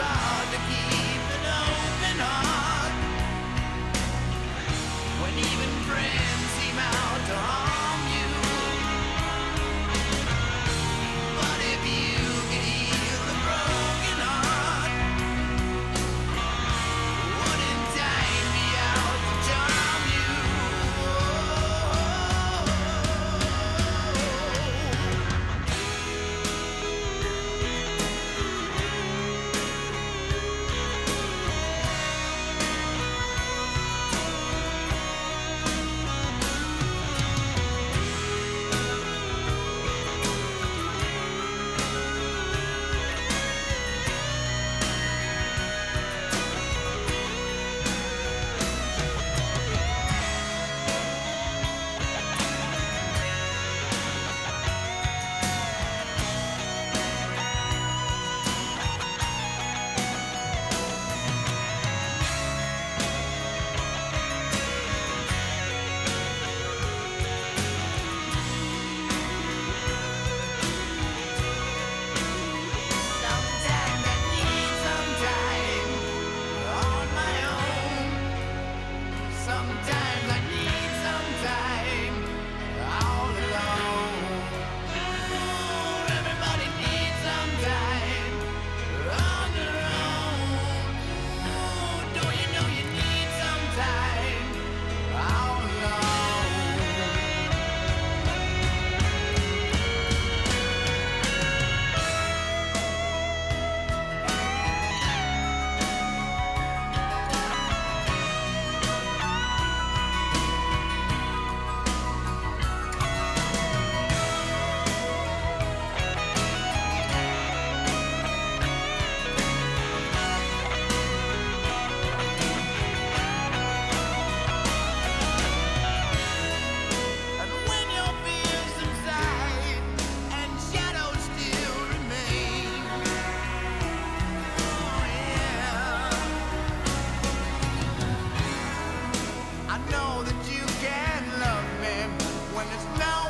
star when it's down.